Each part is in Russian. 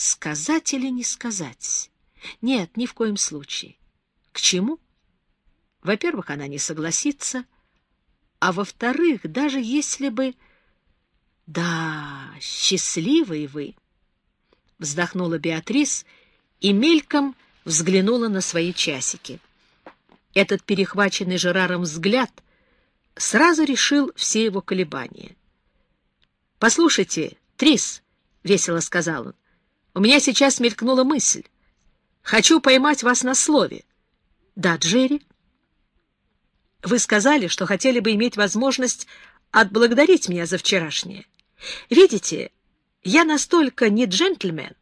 Сказать или не сказать? Нет, ни в коем случае. К чему? Во-первых, она не согласится, а во-вторых, даже если бы... Да, счастливый вы! Вздохнула Беатрис и мельком взглянула на свои часики. Этот перехваченный Жераром взгляд сразу решил все его колебания. — Послушайте, Трис, — весело сказал он, — у меня сейчас мелькнула мысль. Хочу поймать вас на слове. — Да, Джерри? — Вы сказали, что хотели бы иметь возможность отблагодарить меня за вчерашнее. Видите, я настолько не джентльмен,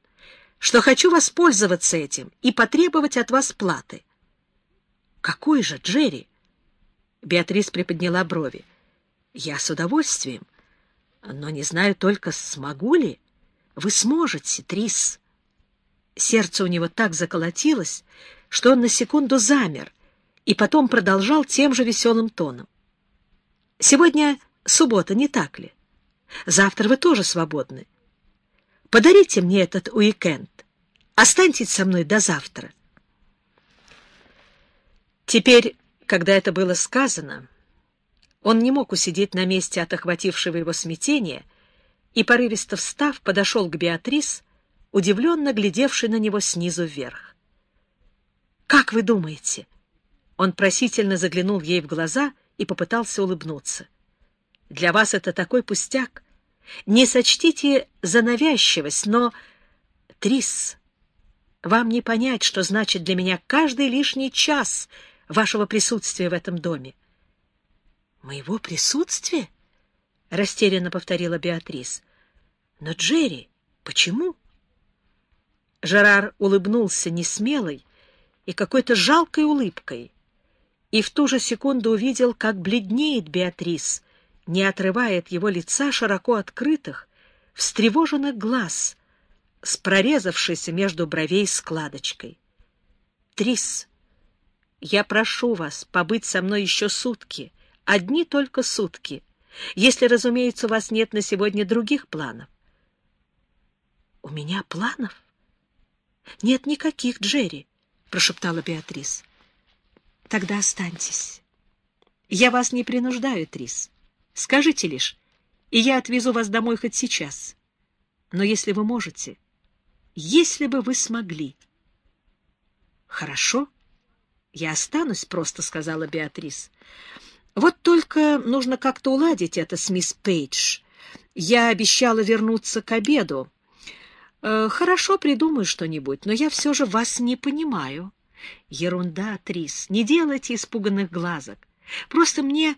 что хочу воспользоваться этим и потребовать от вас платы. — Какой же, Джерри? Беатрис приподняла брови. — Я с удовольствием, но не знаю только, смогу ли. Вы сможете, Трис. Сердце у него так заколотилось, что он на секунду замер и потом продолжал тем же веселым тоном. — Сегодня суббота, не так ли? Завтра вы тоже свободны. Подарите мне этот уикенд. Останьтесь со мной до завтра. Теперь, когда это было сказано, он не мог усидеть на месте от охватившего его смятения и, порывисто встав, подошел к Беатрис, удивленно глядевший на него снизу вверх. «Как вы думаете?» Он просительно заглянул ей в глаза и попытался улыбнуться. «Для вас это такой пустяк. Не сочтите за навязчивость, но... Трис, вам не понять, что значит для меня каждый лишний час вашего присутствия в этом доме. «Моего присутствия?» — растерянно повторила Беатрис. «Но, Джерри, почему?» Жерар улыбнулся несмелой и какой-то жалкой улыбкой, и в ту же секунду увидел, как бледнеет Беатрис, не отрывая от его лица широко открытых, встревоженных глаз с прорезавшейся между бровей складочкой. «Трис, я прошу вас побыть со мной еще сутки, одни только сутки, если, разумеется, у вас нет на сегодня других планов». «У меня планов?» «Нет никаких, Джерри», — прошептала Беатрис. «Тогда останьтесь. Я вас не принуждаю, Трис. Скажите лишь, и я отвезу вас домой хоть сейчас. Но если вы можете, если бы вы смогли. Хорошо, я останусь, просто сказала Беатрис. Вот только нужно как-то уладить это с мисс Пейдж. Я обещала вернуться к обеду. Э, хорошо, придумаю что-нибудь, но я все же вас не понимаю. Ерунда, Трис, не делайте испуганных глазок. Просто мне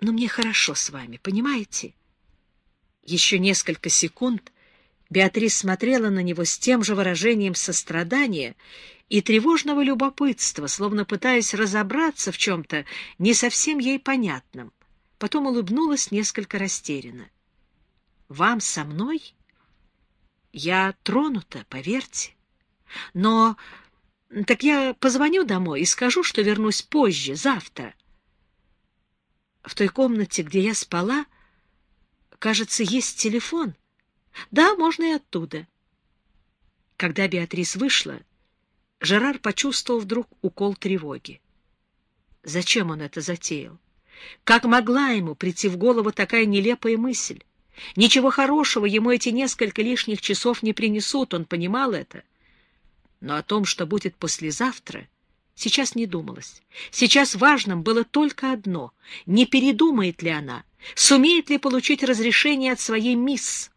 но мне хорошо с вами, понимаете? Еще несколько секунд Беатрис смотрела на него с тем же выражением сострадания и тревожного любопытства, словно пытаясь разобраться в чем-то не совсем ей понятном. Потом улыбнулась несколько растерянно. — Вам со мной? Я тронута, поверьте. Но... Так я позвоню домой и скажу, что вернусь позже, завтра. В той комнате, где я спала, кажется, есть телефон. Да, можно и оттуда. Когда Беатрис вышла, Жерар почувствовал вдруг укол тревоги. Зачем он это затеял? Как могла ему прийти в голову такая нелепая мысль? Ничего хорошего ему эти несколько лишних часов не принесут, он понимал это. Но о том, что будет послезавтра, Сейчас не думалось. Сейчас важным было только одно — не передумает ли она, сумеет ли получить разрешение от своей мисс.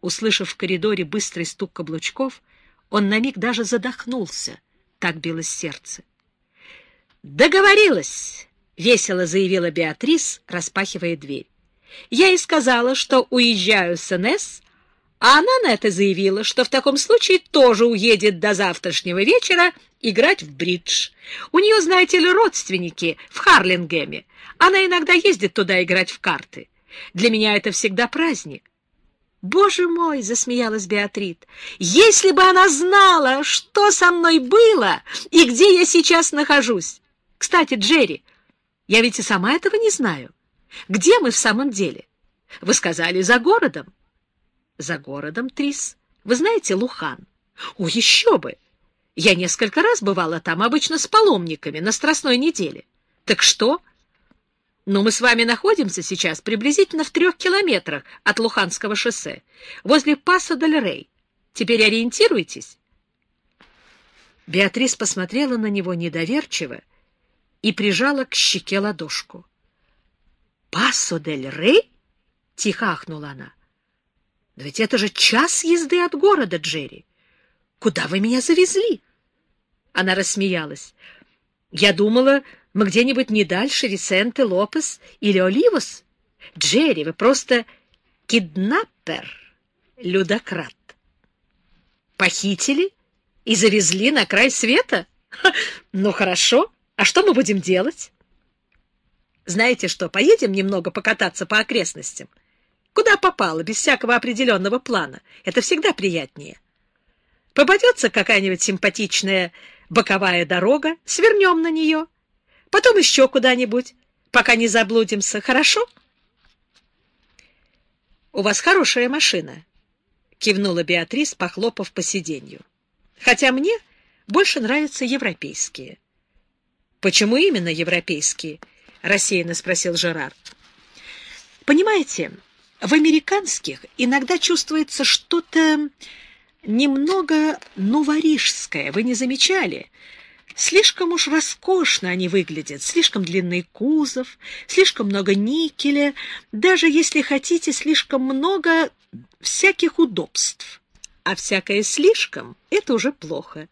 Услышав в коридоре быстрый стук каблучков, он на миг даже задохнулся, так билось сердце. «Договорилась!» — весело заявила Беатрис, распахивая дверь. «Я и сказала, что уезжаю с Энесс, а она на это заявила, что в таком случае тоже уедет до завтрашнего вечера играть в бридж. У нее, знаете ли, родственники в Харлингеме. Она иногда ездит туда играть в карты. Для меня это всегда праздник. «Боже мой!» — засмеялась Беатрит. «Если бы она знала, что со мной было и где я сейчас нахожусь! Кстати, Джерри, я ведь и сама этого не знаю. Где мы в самом деле? Вы сказали, за городом. — За городом, Трис, — Вы знаете Лухан? О, еще бы! Я несколько раз бывала там, обычно с паломниками, на Страстной неделе. Так что? Ну, мы с вами находимся сейчас приблизительно в трех километрах от Луханского шоссе, возле Пасо-дель-Рей. Теперь ориентируйтесь. Беатрис посмотрела на него недоверчиво и прижала к щеке ладошку. «Пасо-дель-Рей?» — тихо ахнула она. «Да ведь это же час езды от города, Джерри. Куда вы меня завезли?» Она рассмеялась. «Я думала, мы где-нибудь не дальше Висенте, Лопес или Оливос. Джерри, вы просто киднаппер, людократ. Похитили и завезли на край света? Ха, ну, хорошо. А что мы будем делать? Знаете что, поедем немного покататься по окрестностям? Куда попало, без всякого определенного плана. Это всегда приятнее. Попадется какая-нибудь симпатичная боковая дорога, свернем на нее. Потом еще куда-нибудь, пока не заблудимся. Хорошо? — У вас хорошая машина, — кивнула Беатрис, похлопав по сиденью. — Хотя мне больше нравятся европейские. — Почему именно европейские? — рассеянно спросил Жерар. — Понимаете, в американских иногда чувствуется что-то немного новорижское. Вы не замечали? — Слишком уж роскошно они выглядят, слишком длинный кузов, слишком много никеля, даже, если хотите, слишком много всяких удобств. А всякое слишком — это уже плохо.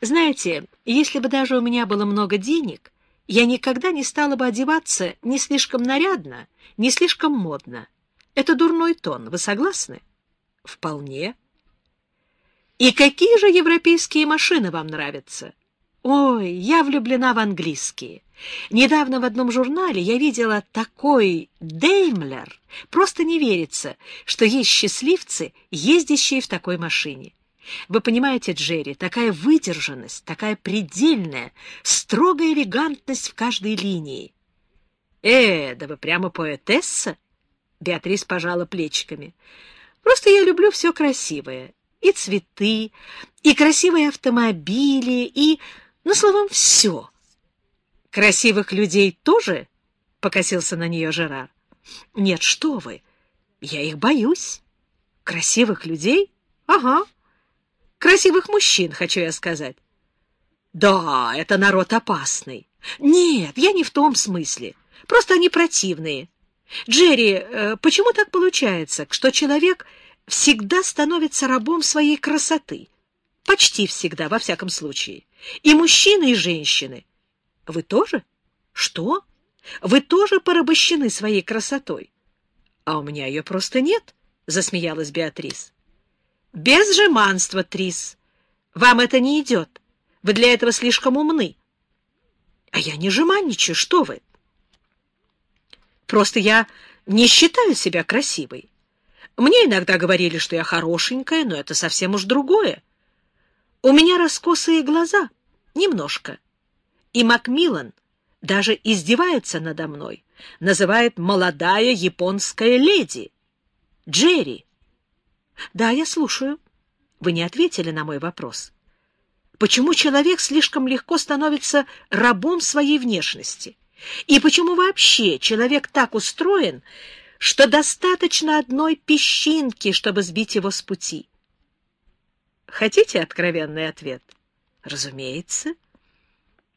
Знаете, если бы даже у меня было много денег, я никогда не стала бы одеваться ни слишком нарядно, ни слишком модно. Это дурной тон, вы согласны? Вполне. И какие же европейские машины вам нравятся? Ой, я влюблена в английские. Недавно в одном журнале я видела такой Деймлер. Просто не верится, что есть счастливцы, ездящие в такой машине. Вы понимаете, Джерри, такая выдержанность, такая предельная, строгая элегантность в каждой линии. Э, да вы прямо поэтесса? Беатрис пожала плечиками. Просто я люблю все красивое. И цветы, и красивые автомобили, и... Ну, словом, все. Красивых людей тоже? — покосился на нее Жерар. — Нет, что вы, я их боюсь. Красивых людей? Ага. Красивых мужчин, хочу я сказать. Да, это народ опасный. Нет, я не в том смысле. Просто они противные. Джерри, э, почему так получается, что человек всегда становится рабом своей красоты? Почти всегда, во всяком случае. И мужчины, и женщины. Вы тоже? Что? Вы тоже порабощены своей красотой? А у меня ее просто нет, — засмеялась Беатрис. Без жеманства, Трис. Вам это не идет. Вы для этого слишком умны. А я не жеманничаю, что вы? Просто я не считаю себя красивой. Мне иногда говорили, что я хорошенькая, но это совсем уж другое. У меня раскосые глаза, немножко. И Макмиллан даже издевается надо мной, называет молодая японская леди. Джерри. Да, я слушаю. Вы не ответили на мой вопрос. Почему человек слишком легко становится рабом своей внешности? И почему вообще человек так устроен, что достаточно одной песчинки, чтобы сбить его с пути? Хотите откровенный ответ? Разумеется.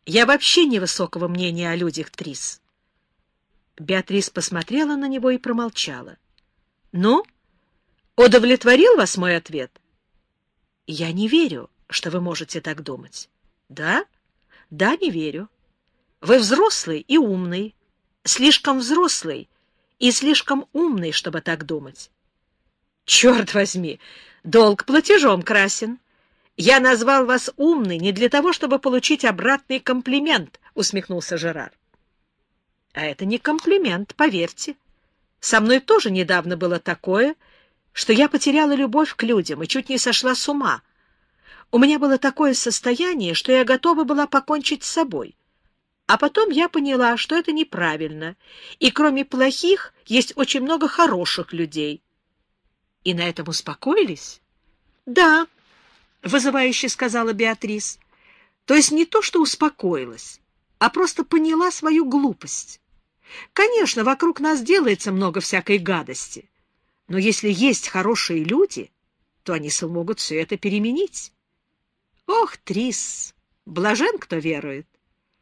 Я вообще невысокого мнения о людях, Трис. Беатрис посмотрела на него и промолчала. Ну, удовлетворил вас мой ответ? Я не верю, что вы можете так думать. Да? Да, не верю. Вы взрослый и умный, слишком взрослый и слишком умный, чтобы так думать. Черт возьми, долг платежом красен. Я назвал вас умной не для того, чтобы получить обратный комплимент, усмехнулся Жерар. А это не комплимент, поверьте. Со мной тоже недавно было такое, что я потеряла любовь к людям и чуть не сошла с ума. У меня было такое состояние, что я готова была покончить с собой. А потом я поняла, что это неправильно, и кроме плохих есть очень много хороших людей. И на этом успокоились? Да, — вызывающе сказала Беатрис. То есть не то, что успокоилась, а просто поняла свою глупость. Конечно, вокруг нас делается много всякой гадости, но если есть хорошие люди, то они смогут все это переменить. Ох, Трис, блажен, кто верует.